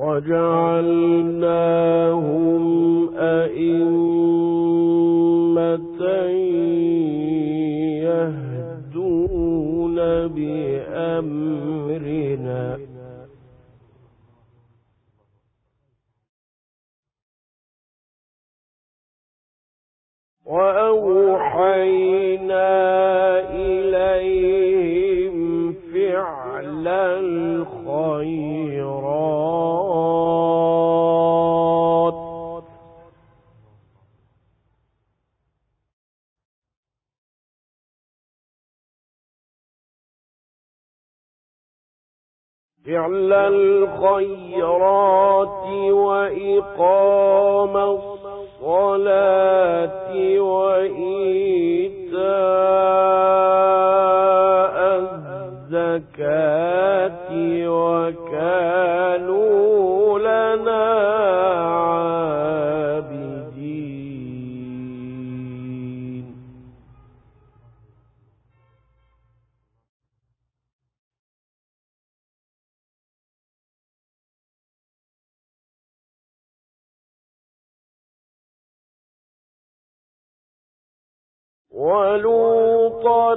وجعلناهم أئمة يهدون بأمرنا. وأوحينا إليهم فعل الخيرات فعل الخيرات وإقام الصلاة وإيتاء الزكاة وكانوا ولوطا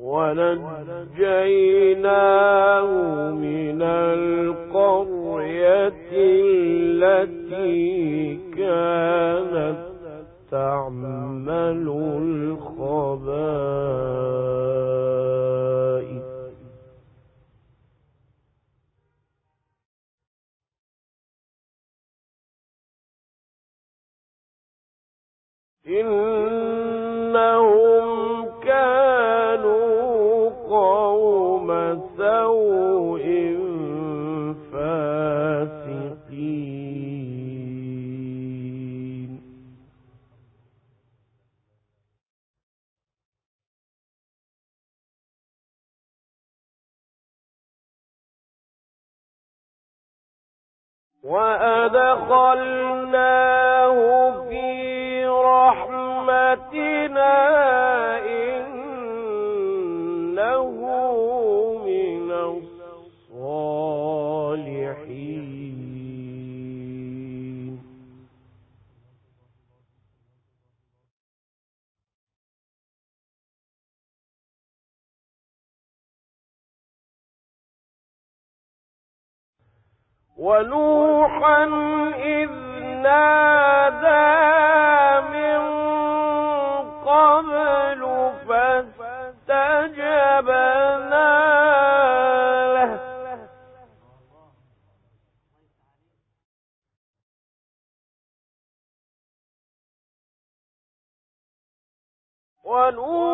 ونجيناه من القرية التي كانت تعمل الخبائث. إنهم وأدخلناه ونوحا إذ نادى من قبل فاستجبنا له. ونوحا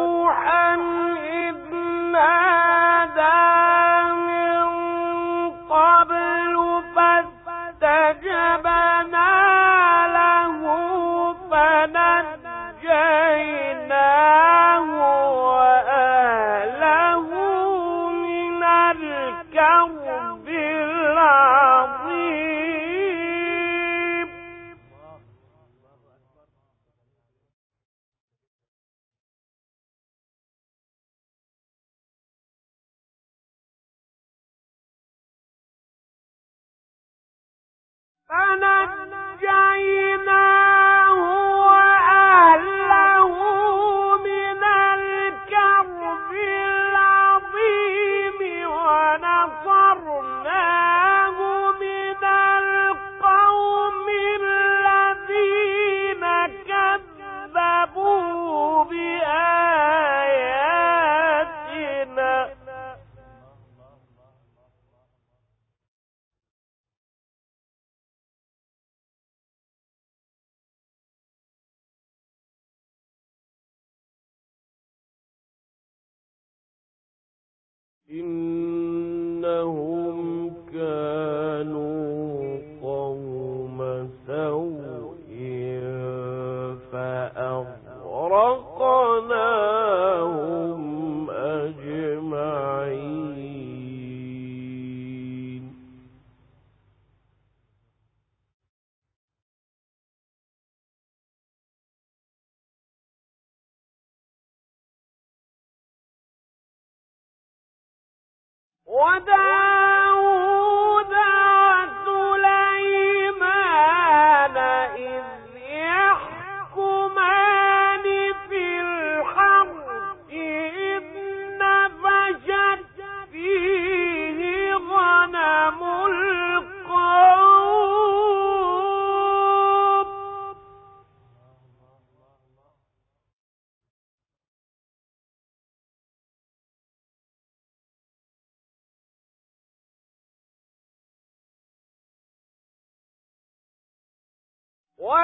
وَدَاعٍ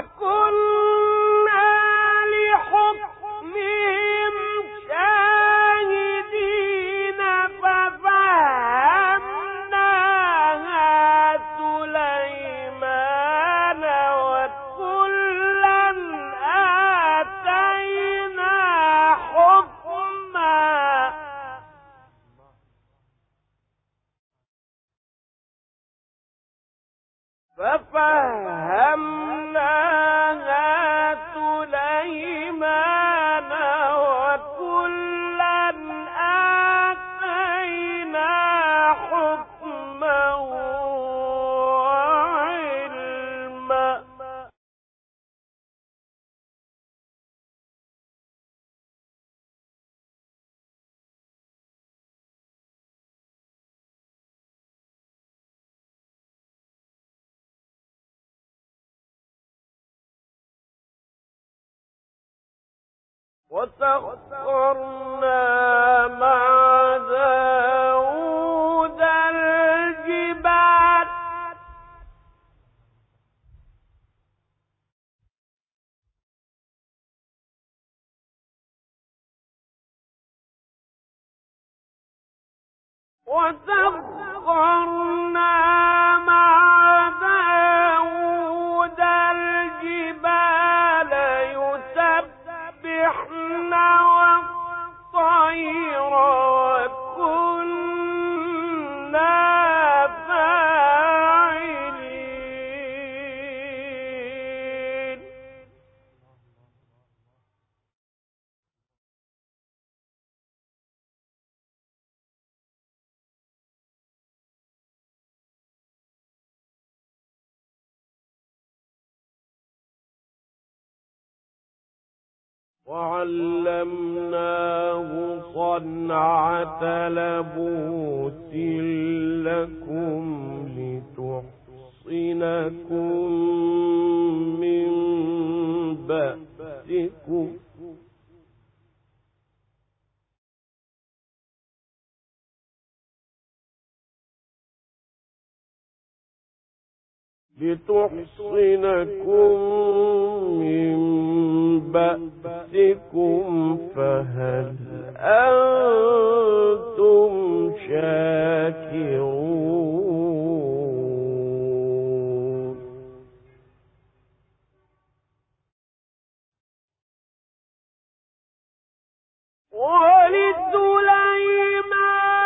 کو وسخرنا وعلمناه صنعة لبوس لكم لتحصنكم من بأسكم. لتحصنكم من بأسكم فهل أنتم شاكرون؟ ولسليمان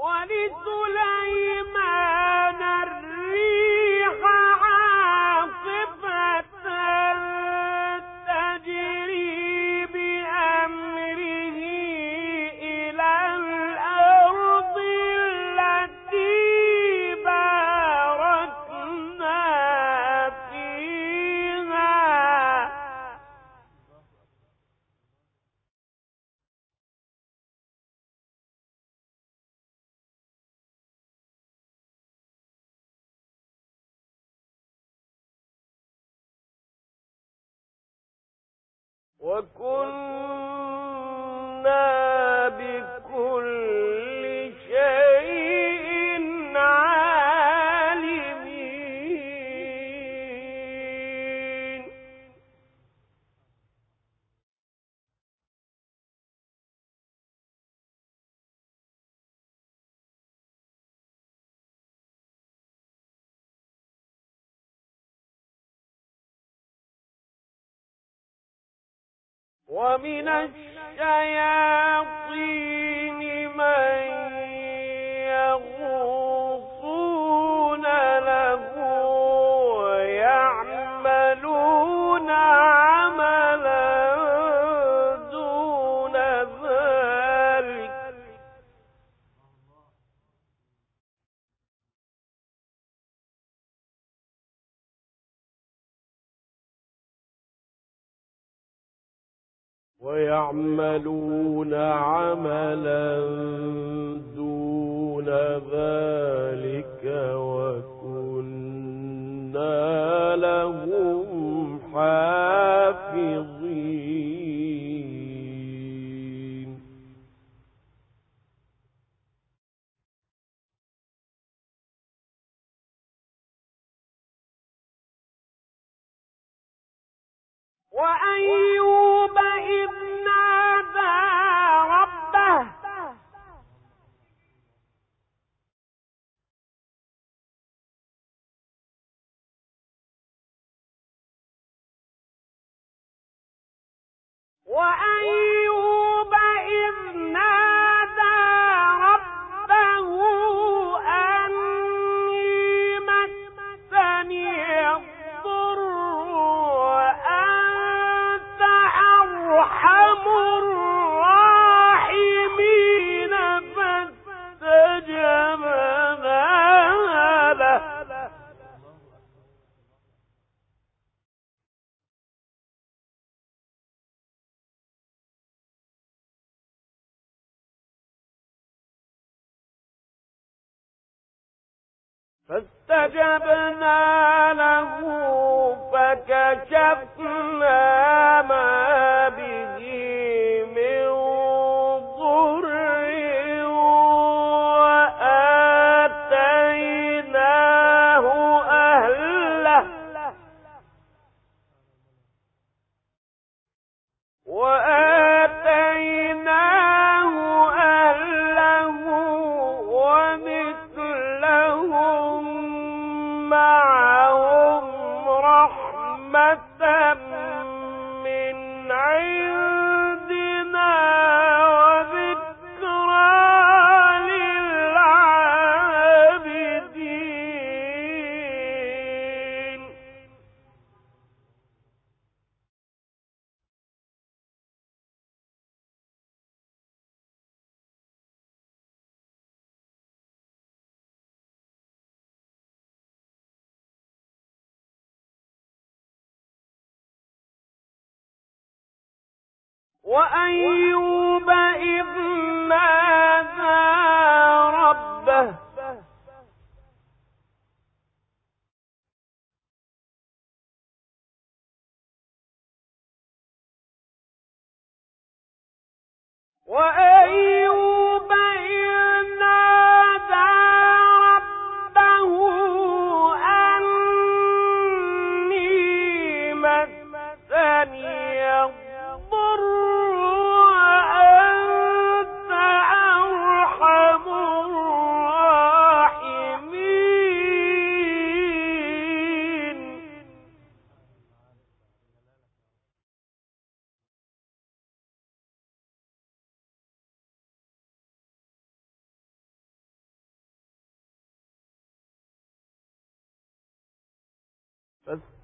ولسليمان وكنا ومن الشياطين من ويعملون عملا دون ذلك وكنا لهم حافظ وأيوب إذ نادى ربه. وأيوب جب وَإِن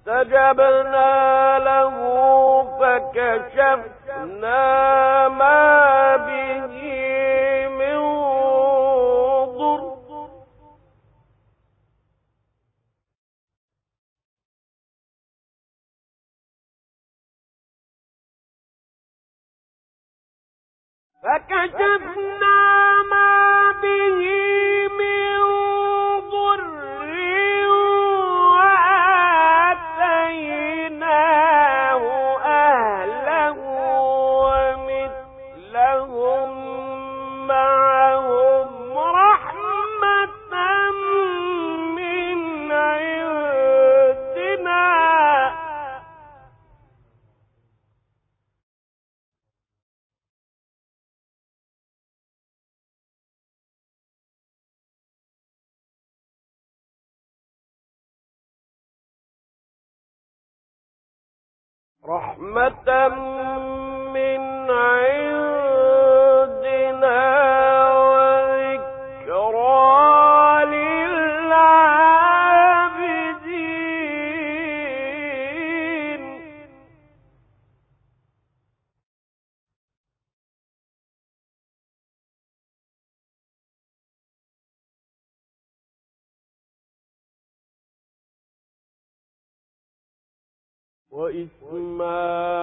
فاستجبنا له فكشفنا ما به من ضر. فكشفنا ما به من رحمة من عند وإثما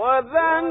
وذن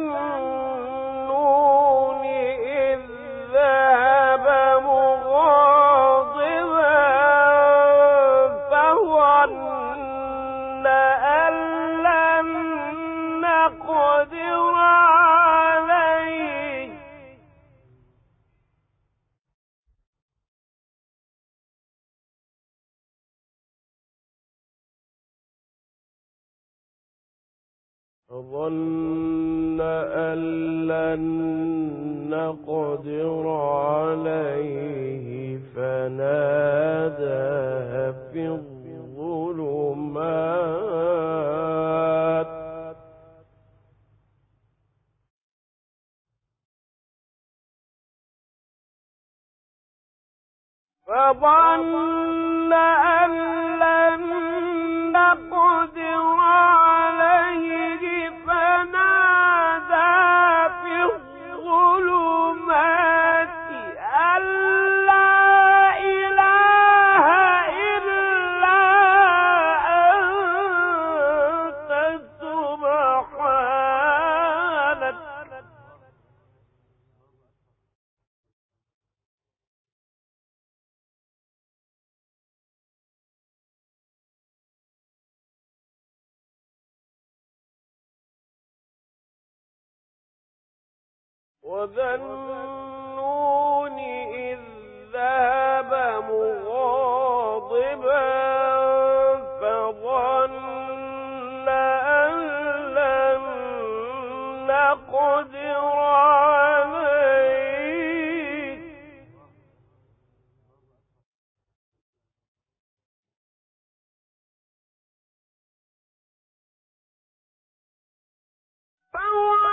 فظن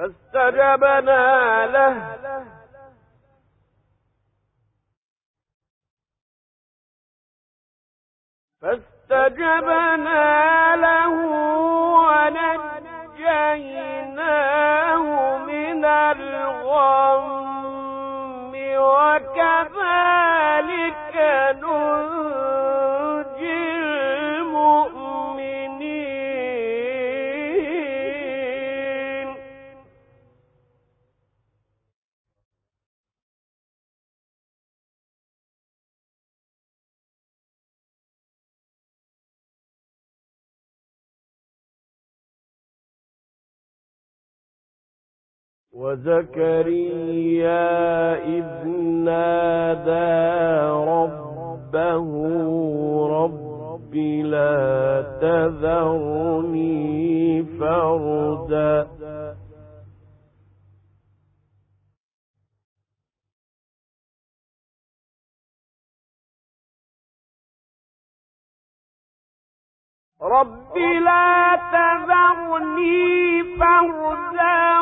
فاستجبنا له. فاستجبنا له ونجيناه من الغم وكذلك ننجي وزكريا إذ نادى ربه رب لا تذرني فردا. رب لا تذرني فردا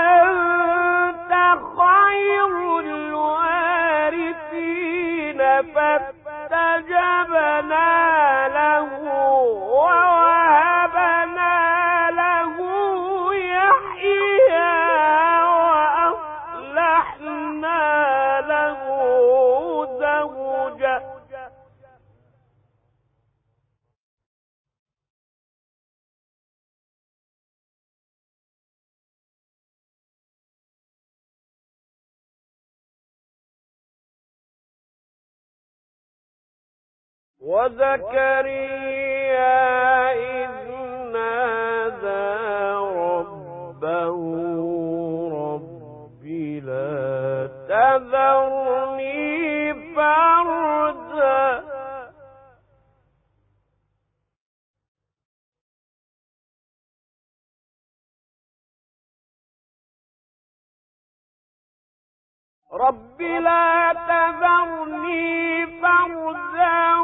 وأنت خير الوارثين فاستجبنا وزكريا إذ نادى ربه رب لا تذرني رب لا تذرني فردا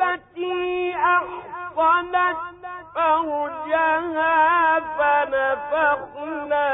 والتي أحصنت فرجها فنفخنا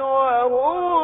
وهو